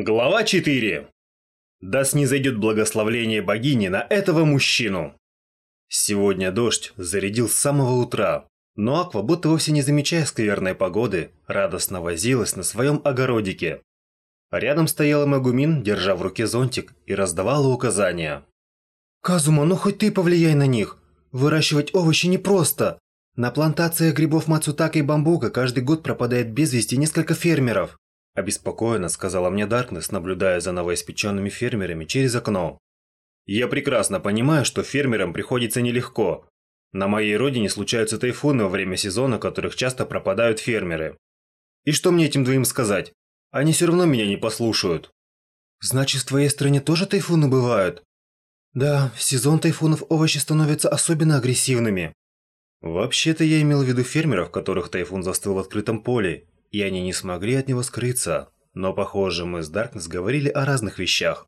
Глава 4. Да снизойдет благословление богини на этого мужчину. Сегодня дождь зарядил с самого утра, но Аква, будто вовсе не замечая скверной погоды, радостно возилась на своем огородике. Рядом стояла Магумин, держа в руке зонтик, и раздавала указания. «Казума, ну хоть ты повлияй на них. Выращивать овощи непросто. На плантациях грибов Мацутака и бамбука каждый год пропадает без вести несколько фермеров. Обеспокоенно сказала мне Даркнесс, наблюдая за новоиспеченными фермерами через окно. Я прекрасно понимаю, что фермерам приходится нелегко. На моей родине случаются тайфуны во время сезона, которых часто пропадают фермеры. И что мне этим двоим сказать? Они все равно меня не послушают. Значит, в твоей стране тоже тайфуны бывают? Да, в сезон тайфунов овощи становятся особенно агрессивными. Вообще-то я имел в виду фермеров, которых тайфун застыл в открытом поле, и они не смогли от него скрыться. Но, похоже, мы с Даркнесс говорили о разных вещах.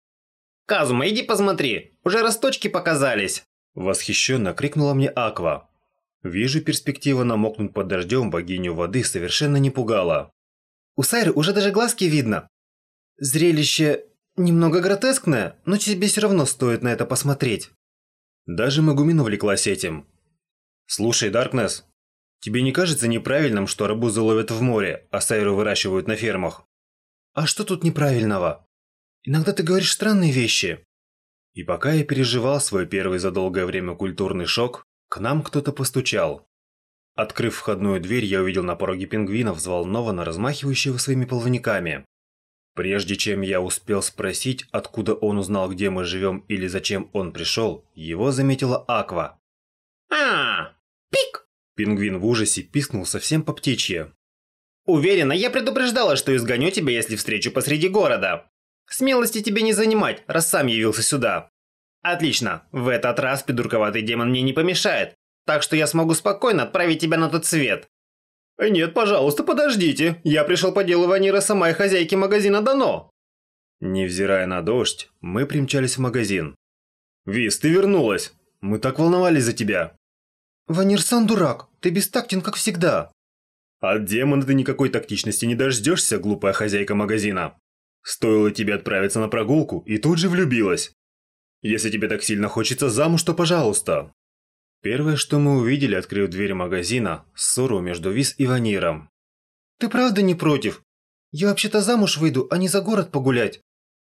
«Казума, иди посмотри! Уже росточки показались!» Восхищенно крикнула мне Аква. Вижу, перспектива намокнуть под дождем богиню воды совершенно не пугала. «У Сайры уже даже глазки видно. Зрелище немного гротескное, но тебе все равно стоит на это посмотреть». Даже Магумин увлеклась этим. «Слушай, Даркнесс, Тебе не кажется неправильным, что арбузы ловят в море, а сайру выращивают на фермах? А что тут неправильного? Иногда ты говоришь странные вещи. И пока я переживал свой первый за долгое время культурный шок, к нам кто-то постучал. Открыв входную дверь, я увидел на пороге пингвина, взволнованно размахивающего своими плавниками. Прежде чем я успел спросить, откуда он узнал, где мы живем или зачем он пришел, его заметила Аква. «А, пик!» Пингвин в ужасе пискнул совсем по птичье. «Уверена, я предупреждала, что изгоню тебя, если встречу посреди города. Смелости тебе не занимать, раз сам явился сюда. Отлично, в этот раз придурковатый демон мне не помешает, так что я смогу спокойно отправить тебя на тот свет». «Нет, пожалуйста, подождите, я пришел по делу Ванира сама и хозяйки магазина Дано». Невзирая на дождь, мы примчались в магазин. «Вис, ты вернулась! Мы так волновались за тебя!» «Ванирсан дурак, ты бестактен, как всегда». От демона ты никакой тактичности не дождешься, глупая хозяйка магазина. Стоило тебе отправиться на прогулку, и тут же влюбилась. Если тебе так сильно хочется замуж, то пожалуйста. Первое, что мы увидели, открыв дверь магазина, ссору между Вис и Ваниром. «Ты правда не против? Я вообще-то замуж выйду, а не за город погулять.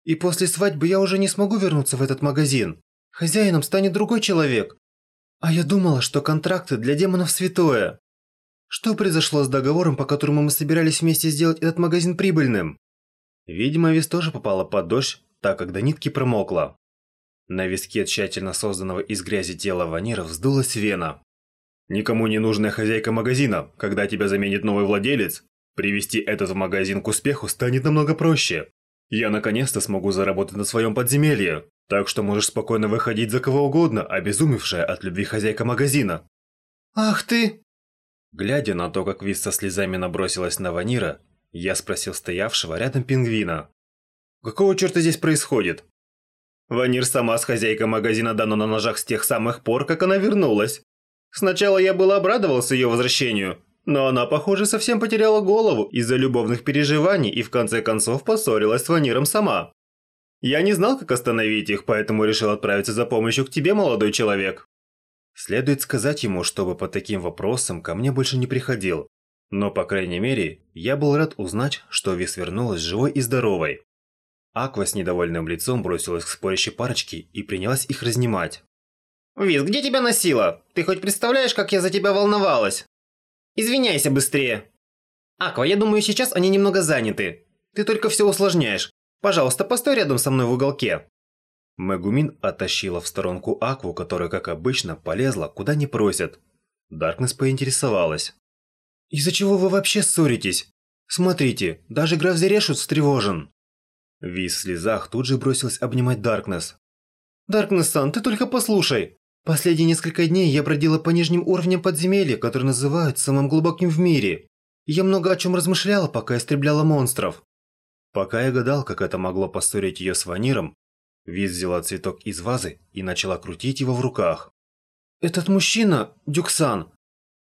И после свадьбы я уже не смогу вернуться в этот магазин. Хозяином станет другой человек. А я думала, что контракты для демонов святое. Что произошло с договором, по которому мы собирались вместе сделать этот магазин прибыльным? Видимо, Вис тоже попала под дождь, так как до нитки промокла. На виске тщательно созданного из грязи тела Ванира вздулась вена. Никому не нужная хозяйка магазина, когда тебя заменит новый владелец, привести этот в магазин к успеху станет намного проще. Я наконец-то смогу заработать на своем подземелье. Так что можешь спокойно выходить за кого угодно, обезумевшая от любви хозяйка магазина. Ах ты! Глядя на то, как Виз со слезами набросилась на Ванира, я спросил стоявшего рядом пингвина. «Какого черта здесь происходит?» Ванир сама с хозяйкой магазина дано на ножах с тех самых пор, как она вернулась. Сначала я был обрадовался ее возвращению, но она, похоже, совсем потеряла голову из-за любовных переживаний и в конце концов поссорилась с Ваниром сама. Я не знал, как остановить их, поэтому решил отправиться за помощью к тебе, молодой человек. Следует сказать ему, чтобы по таким вопросам ко мне больше не приходил. Но, по крайней мере, я был рад узнать, что Вис вернулась живой и здоровой. Аква с недовольным лицом бросилась к спорящей парочке и принялась их разнимать. «Вис, где тебя носило? Ты хоть представляешь, как я за тебя волновалась? Извиняйся быстрее!» «Аква, я думаю, сейчас они немного заняты. Ты только все усложняешь. Пожалуйста, постой рядом со мной в уголке». Мегумин оттащила в сторонку Акву, которая, как обычно, полезла, куда не просят. Даркнесс поинтересовалась. «Из-за чего вы вообще ссоритесь? Смотрите, даже граф Зерешут встревожен». Виз в слезах тут же бросилась обнимать Даркнесс. «Даркнесс-сан, ты только послушай. Последние несколько дней я бродила по нижним уровням подземелья, которые называют самым глубоким в мире. Я много о чем размышляла, пока истребляла монстров. Пока я гадал, как это могло поссорить ее с Ваниром, Виз взяла цветок из вазы и начала крутить его в руках. «Этот мужчина, Дюксан,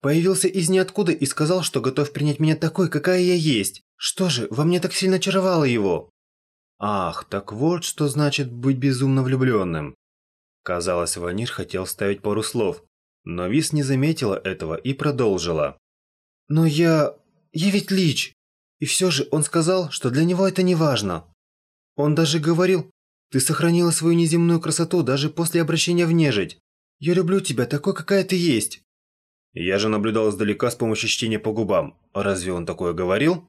появился из ниоткуда и сказал, что готов принять меня такой, какая я есть. Что же, во мне так сильно очаровало его?» Ах, так вот что значит быть безумно влюбленным. Казалось, Ванир хотел вставить пару слов, но Вис не заметила этого и продолжила. «Но я... я ведь Лич. И все же он сказал, что для него это не важно. Он даже говорил, ты сохранила свою неземную красоту даже после обращения в нежить. Я люблю тебя такой, какая ты есть». Я же наблюдал издалека с помощью чтения по губам. Разве он такое говорил?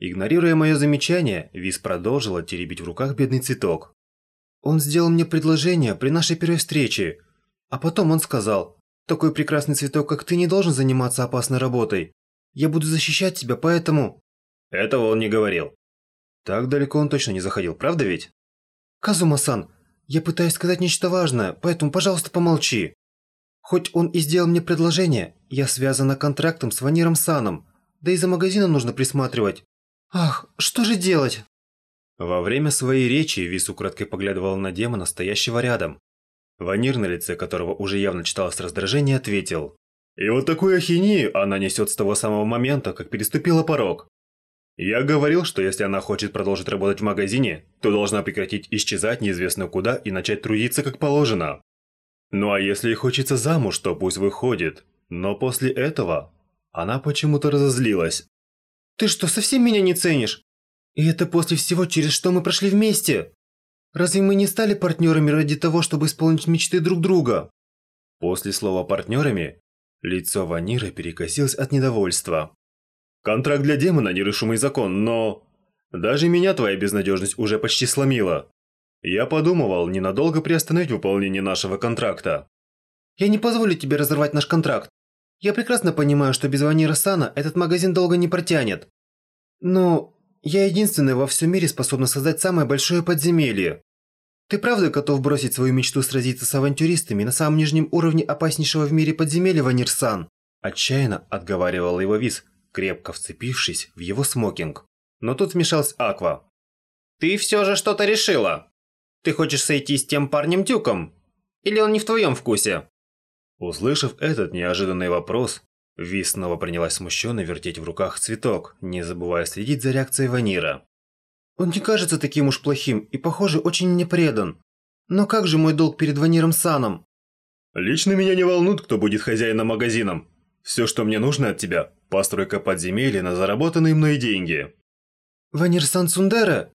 Игнорируя мое замечание, Вис продолжила теребить в руках бедный цветок. «Он сделал мне предложение при нашей первой встрече. А потом он сказал, такой прекрасный цветок, как ты, не должен заниматься опасной работой. Я буду защищать тебя, поэтому...» Этого он не говорил. Так далеко он точно не заходил, правда ведь? Казума-сан, я пытаюсь сказать нечто важное, поэтому, пожалуйста, помолчи. Хоть он и сделал мне предложение, я связана контрактом с Ваниром Саном, да и за магазином нужно присматривать. Ах, что же делать? Во время своей речи Вис украдкой поглядывал на демона, стоящего рядом. Ванир, на лице которого уже явно читалось раздражение, ответил. «И вот такую ахинею она несет с того самого момента, как переступила порог. Я говорил, что если она хочет продолжить работать в магазине, то должна прекратить исчезать неизвестно куда и начать трудиться как положено. Ну а если хочется замуж, то пусть выходит. Но после этого она почему-то разозлилась. «Ты что, совсем меня не ценишь? И это после всего, через что мы прошли вместе? Разве мы не стали партнерами ради того, чтобы исполнить мечты друг друга?» После слова «партнерами» лицо Ваниры перекосилось от недовольства. Контракт для демона – нерушимый закон, но... Даже меня твоя безнадежность уже почти сломила. Я подумывал ненадолго приостановить выполнение нашего контракта. Я не позволю тебе разорвать наш контракт. Я прекрасно понимаю, что без Ванира Сана этот магазин долго не протянет. Но я единственная во всем мире способна создать самое большое подземелье. Ты правда готов бросить свою мечту сразиться с авантюристами на самом нижнем уровне опаснейшего в мире подземелья, Ванир Сан? Отчаянно отговаривал его Виз, крепко вцепившись в его смокинг. Но тут вмешалась Аква. «Ты все же что-то решила. Ты хочешь сойти с тем парнем Тюком? Или он не в твоем вкусе?» Услышав этот неожиданный вопрос, Ви снова принялась смущенно вертеть в руках цветок, не забывая следить за реакцией Ванира. «Он не кажется таким уж плохим и, похоже, очень мне предан. Но как же мой долг перед Ваниром Саном?» «Лично меня не волнует, кто будет хозяином магазином. Все, что мне нужно от тебя – постройка подземелья на заработанные мной деньги». «Ванир-сан Цундера?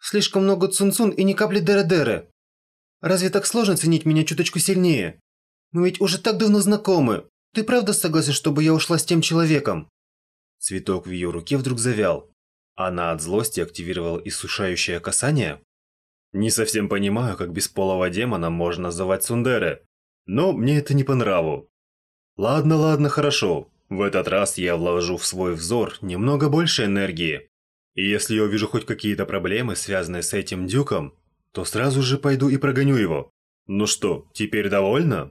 Слишком много цунцун и ни капли дера-дера. Разве так сложно ценить меня чуточку сильнее? Мы ведь уже так давно знакомы. Ты правда согласен, чтобы я ушла с тем человеком?» Цветок в ее руке вдруг завял. Она от злости активировала иссушающее касание? Не совсем понимаю, как бесполого демона можно называть Сундере, но мне это не по нраву. Ладно, ладно, хорошо. В этот раз я вложу в свой взор немного больше энергии. И если я увижу хоть какие-то проблемы, связанные с этим дюком, то сразу же пойду и прогоню его. Ну что, теперь довольна?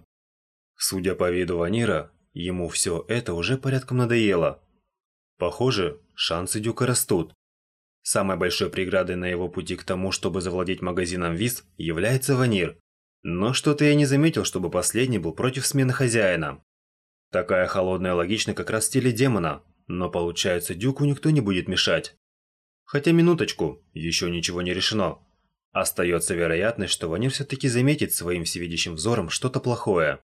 Судя по виду Ванира, ему все это уже порядком надоело. Похоже, шансы Дюка растут. Самой большой преградой на его пути к тому, чтобы завладеть магазином ВИЗ, является Ванир. Но что-то я не заметил, чтобы последний был против смены хозяина. Такая холодная логична как раз в стиле демона, но получается Дюку никто не будет мешать. Хотя минуточку, еще ничего не решено. Остается вероятность, что Ванир все-таки заметит своим всевидящим взором что-то плохое.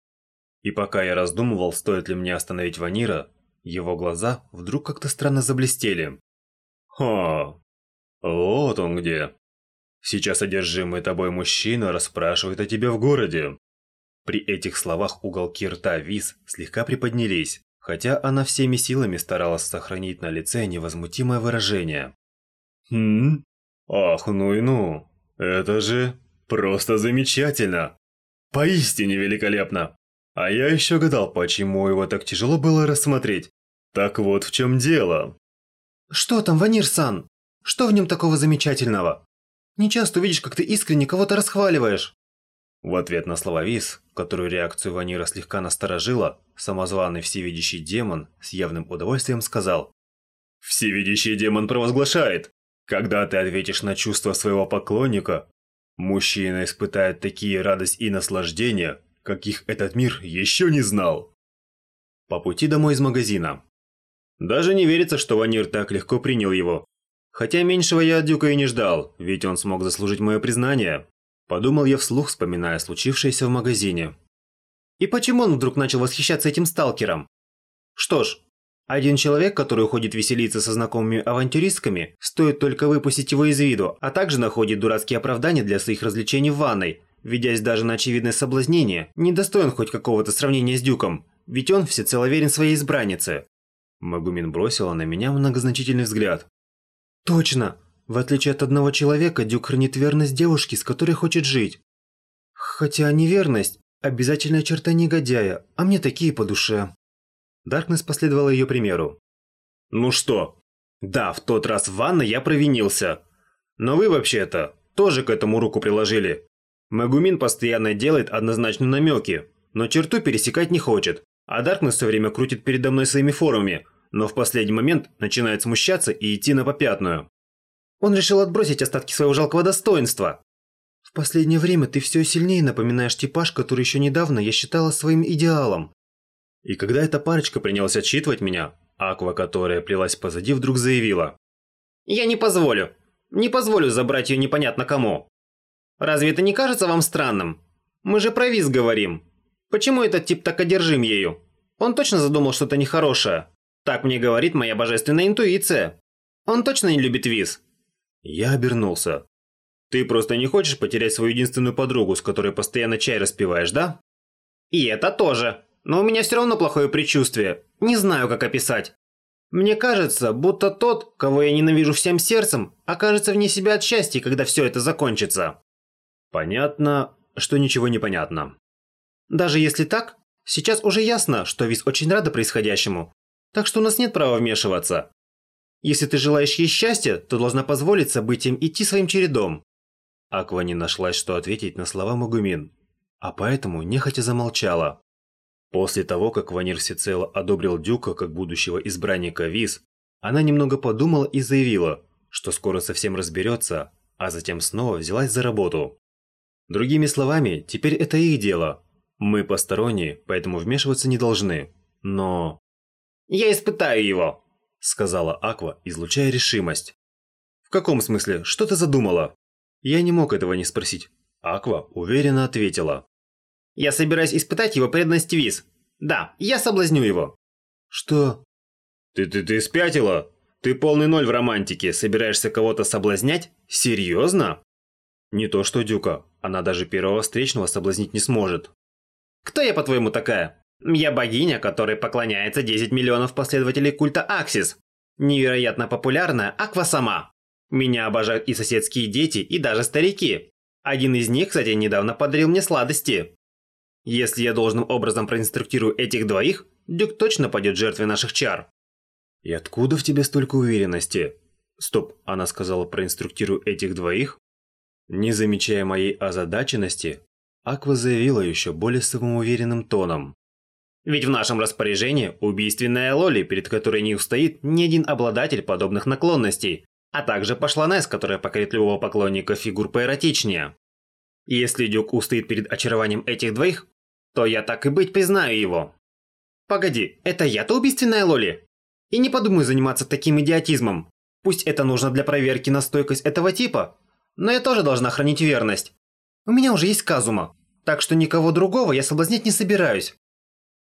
И пока я раздумывал, стоит ли мне остановить Ванира, его глаза вдруг как-то странно заблестели. Ха, вот он где. Сейчас одержимый тобой мужчина расспрашивает о тебе в городе. При этих словах уголки рта Виз слегка приподнялись, хотя она всеми силами старалась сохранить на лице невозмутимое выражение. «Хм? Ах, ну и ну! Это же просто замечательно! Поистине великолепно!» А я еще гадал, почему его так тяжело было рассмотреть. Так вот в чем дело. Что там, Ванир-сан? Что в нем такого замечательного? Не часто увидишь, как ты искренне кого-то расхваливаешь. В ответ на слова Виз, которую реакцию Ванира слегка насторожила, самозваный всевидящий демон с явным удовольствием сказал. «Всевидящий демон провозглашает, когда ты ответишь на чувства своего поклонника, мужчина испытает такие радость и наслаждение, каких этот мир еще не знал. По пути домой из магазина. Даже не верится, что Ванир так легко принял его. Хотя меньшего я от Дюка и не ждал, ведь он смог заслужить мое признание. Подумал я вслух, вспоминая случившееся в магазине. И почему он вдруг начал восхищаться этим сталкером? Что ж, один человек, который уходит веселиться со знакомыми авантюристками, стоит только выпустить его из виду, а также находит дурацкие оправдания для своих развлечений в ванной, ведясь даже на очевидное соблазнение, недостоин хоть какого-то сравнения с Дюком, ведь он всецело верен своей избраннице. Магумин бросила на меня многозначительный взгляд. Точно! В отличие от одного человека, Дюк хранит верность девушке, с которой хочет жить. Хотя неверность – обязательная черта негодяя, а мне такие по душе. Даркнесс последовала ее примеру. «Ну что? Да, в тот раз в ванной я провинился. Но вы вообще-то тоже к этому руку приложили. Магумин постоянно делает однозначные намеки, но черту пересекать не хочет. А Даркнесс все время крутит передо мной своими форумами, но в последний момент начинает смущаться и идти на попятную. Он решил отбросить остатки своего жалкого достоинства. В последнее время ты все сильнее напоминаешь типаж, который еще недавно я считала своим идеалом. И когда эта парочка принялась отчитывать меня, Аква, которая плелась позади, вдруг заявила. «Я не позволю. Не позволю забрать ее непонятно кому. Разве это не кажется вам странным? Мы же про виз говорим. Почему этот тип так одержим ею? Он точно задумал что-то нехорошее. Так мне говорит моя божественная интуиция. Он точно не любит виз». Я обернулся. «Ты просто не хочешь потерять свою единственную подругу, с которой постоянно чай распиваешь, да?» «И это тоже», но у меня все равно плохое предчувствие. Не знаю, как описать. Мне кажется, будто тот, кого я ненавижу всем сердцем, окажется вне себя от счастья, когда все это закончится. Понятно, что ничего не понятно. Даже если так, сейчас уже ясно, что Виз очень рада происходящему, так что у нас нет права вмешиваться. Если ты желаешь ей счастья, то должна позволить событиям идти своим чередом. Аква не нашлась, что ответить на слова Магумин, а поэтому нехотя замолчала. После того, как Ванир всецело одобрил Дюка как будущего избранника ВИЗ, она немного подумала и заявила, что скоро совсем разберется, а затем снова взялась за работу. Другими словами, теперь это их дело. Мы посторонние, поэтому вмешиваться не должны. Но... «Я испытаю его», — сказала Аква, излучая решимость. «В каком смысле? Что ты задумала?» Я не мог этого не спросить. Аква уверенно ответила. Я собираюсь испытать его преданность Виз. Да, я соблазню его. Что? Ты-ты-ты спятила? Ты полный ноль в романтике, собираешься кого-то соблазнять? Серьезно? Не то что Дюка, она даже первого встречного соблазнить не сможет. Кто я, по-твоему, такая? Я богиня, которой поклоняется 10 миллионов последователей культа Аксис. Невероятно популярная Аква сама. Меня обожают и соседские дети, и даже старики. Один из них, кстати, недавно подарил мне сладости. Если я должным образом проинструктирую этих двоих, Дюк точно пойдет жертвой наших чар. И откуда в тебе столько уверенности? Стоп, она сказала проинструктирую этих двоих? Не замечая моей озадаченности, Аква заявила еще более самоуверенным тоном. Ведь в нашем распоряжении убийственная Лоли, перед которой не устоит ни один обладатель подобных наклонностей, а также пошла Несс, которая покорит любого поклонника фигур поэротичнее. Если Дюк устоит перед очарованием этих двоих, то я так и быть признаю его. Погоди, это я-то убийственная Лоли? И не подумай заниматься таким идиотизмом. Пусть это нужно для проверки на стойкость этого типа, но я тоже должна хранить верность. У меня уже есть Казума, так что никого другого я соблазнять не собираюсь.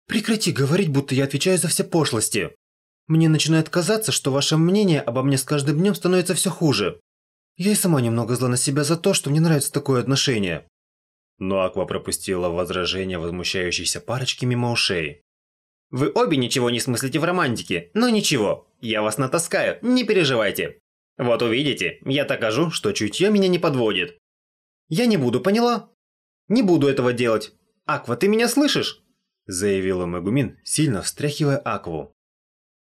Прекрати говорить, будто я отвечаю за все пошлости. Мне начинает казаться, что ваше мнение обо мне с каждым днем становится все хуже. Я и сама немного зла на себя за то, что мне нравится такое отношение. Но Аква пропустила возражение возмущающейся парочки мимо ушей. «Вы обе ничего не смыслите в романтике, но ничего, я вас натаскаю, не переживайте. Вот увидите, я докажу, что чутье меня не подводит». «Я не буду, поняла?» «Не буду этого делать. Аква, ты меня слышишь?» Заявила Магумин, сильно встряхивая Акву.